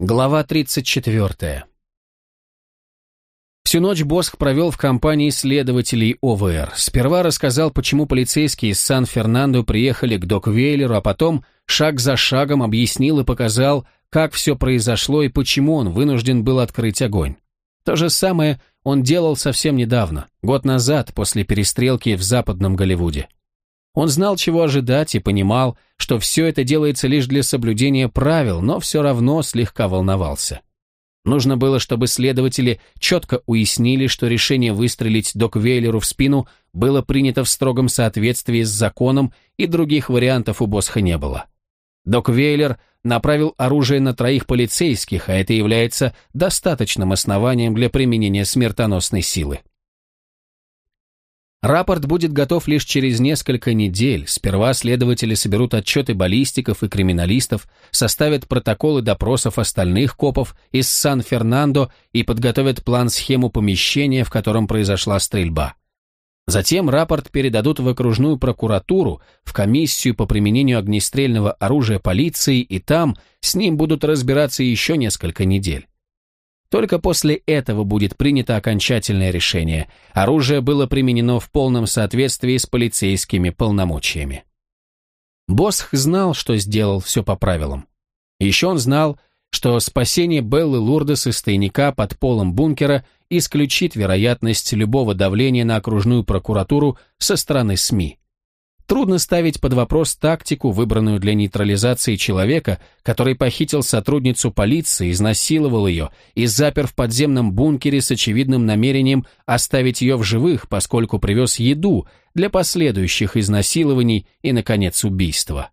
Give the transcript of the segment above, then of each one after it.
Глава 34. Всю ночь Босх провел в компании следователей ОВР. Сперва рассказал, почему полицейские из Сан-Фернандо приехали к Док Вейлеру, а потом шаг за шагом объяснил и показал, как все произошло и почему он вынужден был открыть огонь. То же самое он делал совсем недавно, год назад, после перестрелки в западном Голливуде. Он знал, чего ожидать, и понимал, что все это делается лишь для соблюдения правил, но все равно слегка волновался. Нужно было, чтобы следователи четко уяснили, что решение выстрелить Док Вейлеру в спину было принято в строгом соответствии с законом, и других вариантов у Босха не было. Док Вейлер направил оружие на троих полицейских, а это является достаточным основанием для применения смертоносной силы. Рапорт будет готов лишь через несколько недель. Сперва следователи соберут отчеты баллистиков и криминалистов, составят протоколы допросов остальных копов из Сан-Фернандо и подготовят план-схему помещения, в котором произошла стрельба. Затем рапорт передадут в окружную прокуратуру, в комиссию по применению огнестрельного оружия полиции, и там с ним будут разбираться еще несколько недель. Только после этого будет принято окончательное решение. Оружие было применено в полном соответствии с полицейскими полномочиями. Босх знал, что сделал все по правилам. Еще он знал, что спасение Беллы Лурдес из тайника под полом бункера исключит вероятность любого давления на окружную прокуратуру со стороны СМИ. Трудно ставить под вопрос тактику, выбранную для нейтрализации человека, который похитил сотрудницу полиции, изнасиловал ее и запер в подземном бункере с очевидным намерением оставить ее в живых, поскольку привез еду для последующих изнасилований и, наконец, убийства.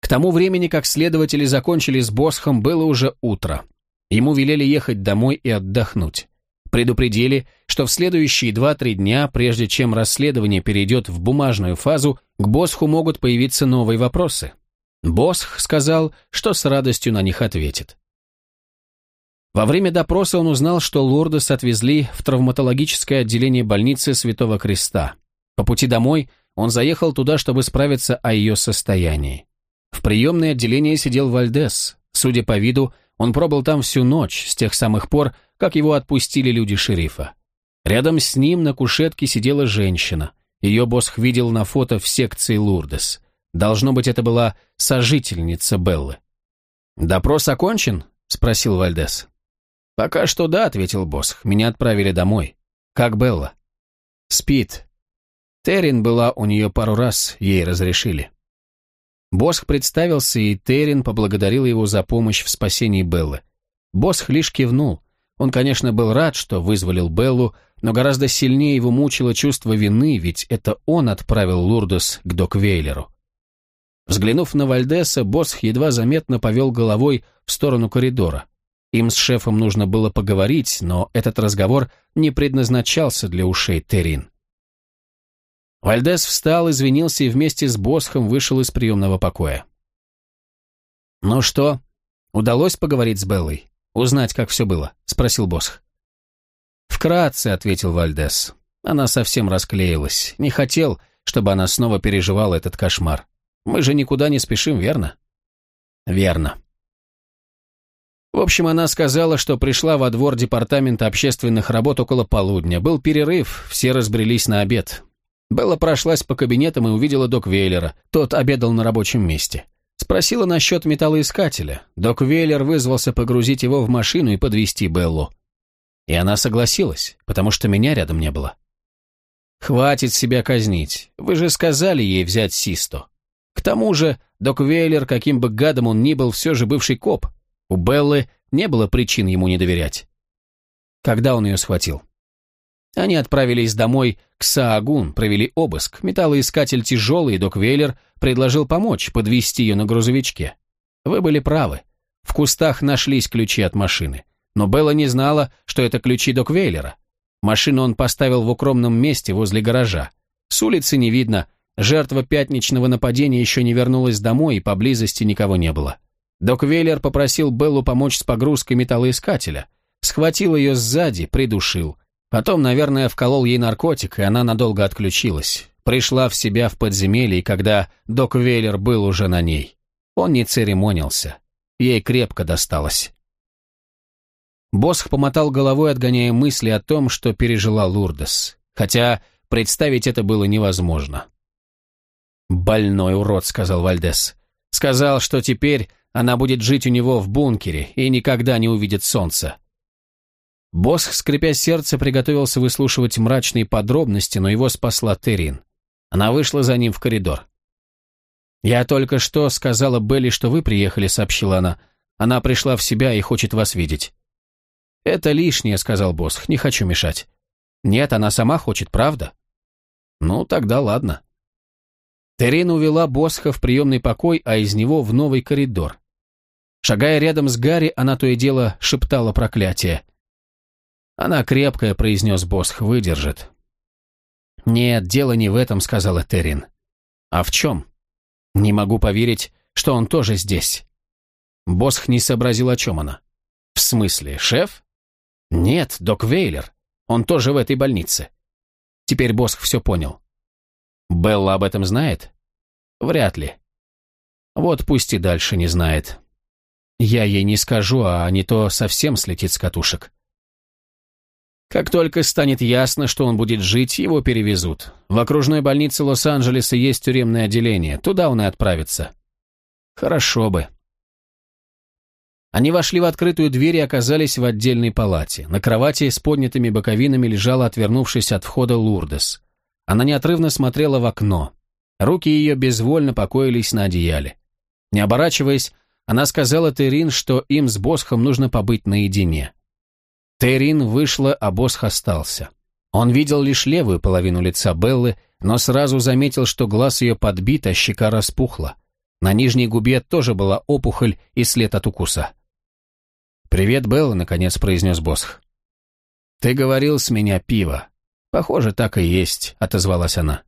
К тому времени, как следователи закончили с Босхом, было уже утро. Ему велели ехать домой и отдохнуть. Предупредили, что в следующие 2-3 дня, прежде чем расследование перейдет в бумажную фазу, к Босху могут появиться новые вопросы. Босх сказал, что с радостью на них ответит. Во время допроса он узнал, что Лурдес отвезли в травматологическое отделение больницы Святого Креста. По пути домой он заехал туда, чтобы справиться о ее состоянии. В приемное отделение сидел Вальдес. Судя по виду, он пробыл там всю ночь, с тех самых пор, как его отпустили люди шерифа. Рядом с ним на кушетке сидела женщина. Ее босс видел на фото в секции Лурдес. Должно быть, это была сожительница Беллы. «Допрос окончен?» — спросил Вальдес. «Пока что да», — ответил босс. «Меня отправили домой. Как Белла?» «Спит. Террин была у нее пару раз, ей разрешили». Босх представился, и Террин поблагодарил его за помощь в спасении Беллы. Босх лишь кивнул. Он, конечно, был рад, что вызволил Беллу, но гораздо сильнее его мучило чувство вины, ведь это он отправил Лурдес к Доквейлеру. Взглянув на Вальдеса, Босх едва заметно повел головой в сторону коридора. Им с шефом нужно было поговорить, но этот разговор не предназначался для ушей Терин. Вальдес встал, извинился и вместе с Босхом вышел из приемного покоя. «Ну что, удалось поговорить с Беллой?» «Узнать, как все было?» — спросил Босх. «Вкратце», — ответил Вальдес. Она совсем расклеилась. Не хотел, чтобы она снова переживала этот кошмар. Мы же никуда не спешим, верно? Верно. В общем, она сказала, что пришла во двор департамента общественных работ около полудня. Был перерыв, все разбрелись на обед. Белла прошлась по кабинетам и увидела док Вейлера. Тот обедал на рабочем месте. Спросила насчет металлоискателя. Док Веллер вызвался погрузить его в машину и подвести Беллу. И она согласилась, потому что меня рядом не было. «Хватит себя казнить. Вы же сказали ей взять Систо. К тому же, док Вейлер, каким бы гадом он ни был, все же бывший коп. У Беллы не было причин ему не доверять. Когда он ее схватил? Они отправились домой к Саагун, провели обыск. Металлоискатель тяжелый, док Вейлер предложил помочь, подвести ее на грузовичке. Вы были правы. В кустах нашлись ключи от машины. Но Белла не знала, что это ключи док Вейлера. Машину он поставил в укромном месте возле гаража. С улицы не видно, жертва пятничного нападения еще не вернулась домой и поблизости никого не было. Док Вейлер попросил Беллу помочь с погрузкой металлоискателя. Схватил ее сзади, придушил. Потом, наверное, вколол ей наркотик, и она надолго отключилась. Пришла в себя в подземелье, когда док Веллер был уже на ней. Он не церемонился. ей крепко досталось. Босх помотал головой, отгоняя мысли о том, что пережила Лурдес, хотя представить это было невозможно. «Больной урод», — сказал Вальдес. «Сказал, что теперь она будет жить у него в бункере и никогда не увидит солнца. Босх, скрипя сердце, приготовился выслушивать мрачные подробности, но его спасла Терин. Она вышла за ним в коридор. «Я только что сказала Белли, что вы приехали», — сообщила она. «Она пришла в себя и хочет вас видеть». «Это лишнее», — сказал Босх, — «не хочу мешать». «Нет, она сама хочет, правда?» «Ну, тогда ладно». Терин увела Босха в приемный покой, а из него в новый коридор. Шагая рядом с Гарри, она то и дело шептала проклятие. «Она крепкая», — произнес Босх, — «выдержит». «Нет, дело не в этом», — сказала Терин. «А в чем?» «Не могу поверить, что он тоже здесь». Босх не сообразил, о чем она. «В смысле, шеф?» «Нет, док Вейлер. Он тоже в этой больнице». Теперь Босх все понял. «Белла об этом знает?» «Вряд ли». «Вот пусть и дальше не знает. Я ей не скажу, а не то совсем слетит с катушек». Как только станет ясно, что он будет жить, его перевезут. В окружной больнице Лос-Анджелеса есть тюремное отделение. Туда он и отправится. Хорошо бы. Они вошли в открытую дверь и оказались в отдельной палате. На кровати с поднятыми боковинами лежала, отвернувшись от входа, Лурдес. Она неотрывно смотрела в окно. Руки ее безвольно покоились на одеяле. Не оборачиваясь, она сказала Терин, что им с Босхом нужно побыть наедине. Терин вышла, а Босх остался. Он видел лишь левую половину лица Беллы, но сразу заметил, что глаз ее подбит, а щека распухла. На нижней губе тоже была опухоль и след от укуса. «Привет, Белла», — наконец произнес Босх. «Ты говорил с меня пиво». «Похоже, так и есть», — отозвалась она.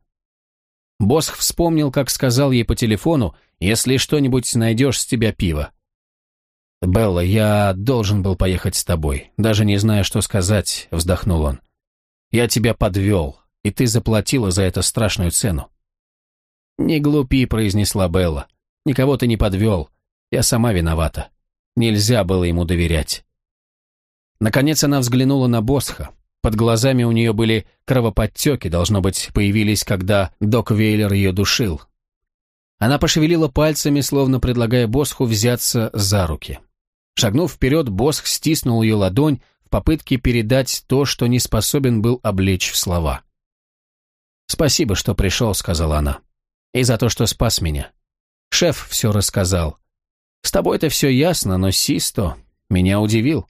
Босх вспомнил, как сказал ей по телефону, «Если что-нибудь найдешь с тебя пиво». «Белла, я должен был поехать с тобой. Даже не знаю, что сказать», — вздохнул он. «Я тебя подвел, и ты заплатила за это страшную цену». «Не глупи», — произнесла Белла. «Никого ты не подвел. Я сама виновата. Нельзя было ему доверять». Наконец она взглянула на Босха. Под глазами у нее были кровоподтеки, должно быть, появились, когда док Вейлер ее душил. Она пошевелила пальцами, словно предлагая Босху взяться за руки. Шагнув вперед, Босх стиснул ее ладонь в попытке передать то, что не способен был облечь в слова. «Спасибо, что пришел», — сказала она. «И за то, что спас меня. Шеф все рассказал. С тобой-то все ясно, но Систо меня удивил».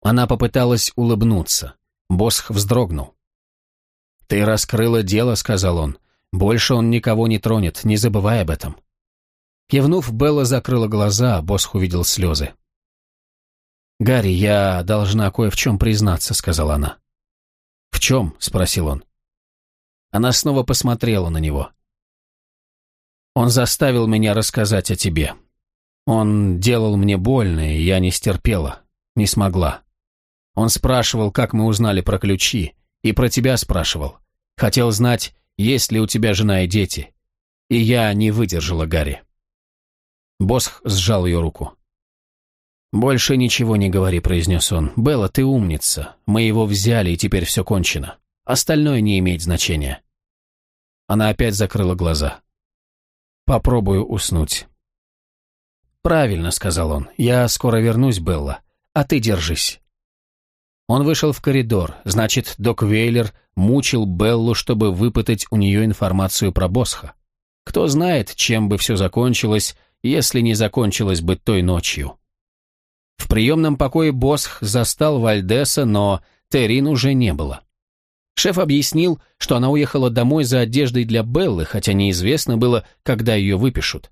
Она попыталась улыбнуться. Босх вздрогнул. «Ты раскрыла дело», — сказал он. «Больше он никого не тронет, не забывай об этом». Кивнув, Белла закрыла глаза, а Босх увидел слезы. «Гарри, я должна кое в чем признаться», — сказала она. «В чем?» — спросил он. Она снова посмотрела на него. «Он заставил меня рассказать о тебе. Он делал мне больно, и я не стерпела, не смогла. Он спрашивал, как мы узнали про ключи, и про тебя спрашивал. Хотел знать, есть ли у тебя жена и дети. И я не выдержала Гарри». Босх сжал ее руку. «Больше ничего не говори», — произнес он. «Белла, ты умница. Мы его взяли, и теперь все кончено. Остальное не имеет значения». Она опять закрыла глаза. «Попробую уснуть». «Правильно», — сказал он. «Я скоро вернусь, Белла. А ты держись». Он вышел в коридор. Значит, док Вейлер мучил Беллу, чтобы выпытать у нее информацию про Босха. Кто знает, чем бы все закончилось, если не закончилось бы той ночью. В приемном покое Босх застал Вальдеса, но Терин уже не было. Шеф объяснил, что она уехала домой за одеждой для Беллы, хотя неизвестно было, когда ее выпишут.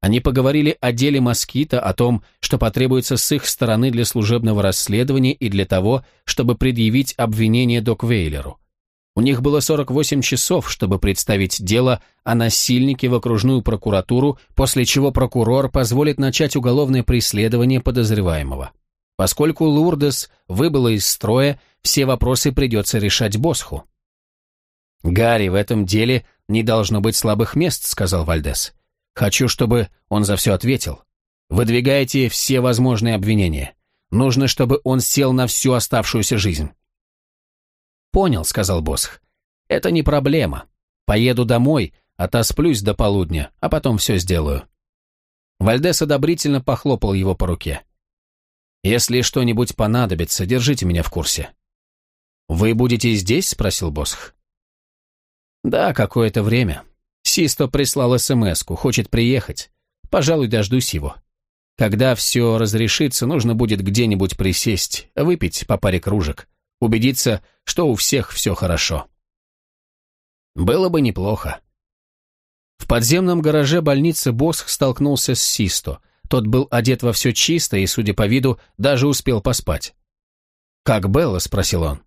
Они поговорили о деле Москита, о том, что потребуется с их стороны для служебного расследования и для того, чтобы предъявить обвинение Док Вейлеру. У них было 48 часов, чтобы представить дело о насильнике в окружную прокуратуру, после чего прокурор позволит начать уголовное преследование подозреваемого. Поскольку Лурдес выбыла из строя, все вопросы придется решать Босху. «Гарри, в этом деле не должно быть слабых мест», — сказал Вальдес. «Хочу, чтобы он за все ответил. Выдвигайте все возможные обвинения. Нужно, чтобы он сел на всю оставшуюся жизнь». «Понял», — сказал Босх. «Это не проблема. Поеду домой, отосплюсь до полудня, а потом все сделаю». Вальдес одобрительно похлопал его по руке. «Если что-нибудь понадобится, держите меня в курсе». «Вы будете здесь?» — спросил Босх. «Да, какое-то время. Систо прислал СМС-ку, хочет приехать. Пожалуй, дождусь его. Когда все разрешится, нужно будет где-нибудь присесть, выпить по паре кружек, убедиться, что у всех все хорошо. Было бы неплохо. В подземном гараже больницы Босх столкнулся с Систо. Тот был одет во все чисто и, судя по виду, даже успел поспать. «Как Белла?» — спросил он.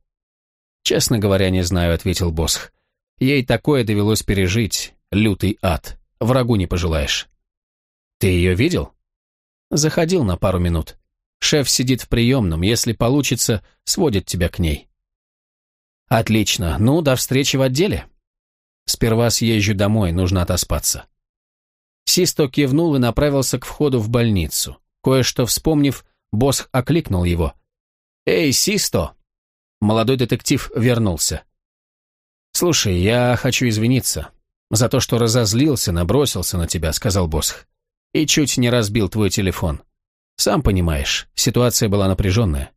«Честно говоря, не знаю», — ответил Босх. «Ей такое довелось пережить, лютый ад. Врагу не пожелаешь». «Ты ее видел?» «Заходил на пару минут. Шеф сидит в приемном, если получится, сводит тебя к ней». «Отлично. Ну, до встречи в отделе». «Сперва съезжу домой, нужно отоспаться». Систо кивнул и направился к входу в больницу. Кое-что вспомнив, Босх окликнул его. «Эй, Систо!» Молодой детектив вернулся. «Слушай, я хочу извиниться за то, что разозлился, набросился на тебя», — сказал Босх и чуть не разбил твой телефон. Сам понимаешь, ситуация была напряженная».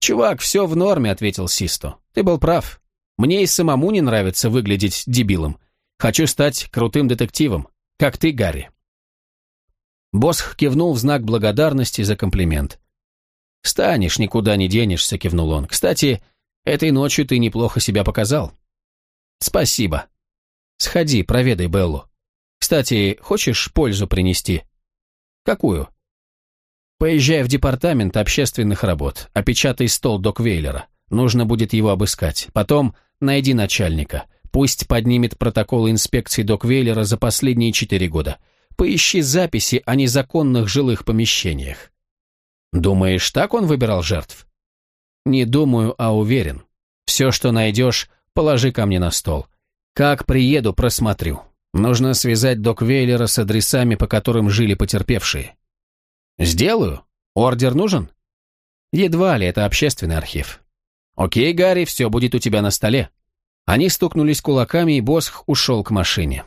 «Чувак, все в норме», — ответил Систо. «Ты был прав. Мне и самому не нравится выглядеть дебилом. Хочу стать крутым детективом, как ты, Гарри». Босх кивнул в знак благодарности за комплимент. «Станешь, никуда не денешься», — кивнул он. «Кстати, этой ночью ты неплохо себя показал». «Спасибо. Сходи, проведай Беллу. Кстати, хочешь пользу принести? Какую? Поезжай в департамент общественных работ, опечатай стол Доквейлера. Нужно будет его обыскать. Потом найди начальника. Пусть поднимет протоколы инспекции Доквейлера за последние четыре года. Поищи записи о незаконных жилых помещениях. Думаешь, так он выбирал жертв? Не думаю, а уверен. Все, что найдешь, положи ко мне на стол. Как приеду, просмотрю. Нужно связать док Вейлера с адресами, по которым жили потерпевшие. Сделаю. Ордер нужен? Едва ли, это общественный архив. Окей, Гарри, все будет у тебя на столе. Они стукнулись кулаками, и Босх ушел к машине.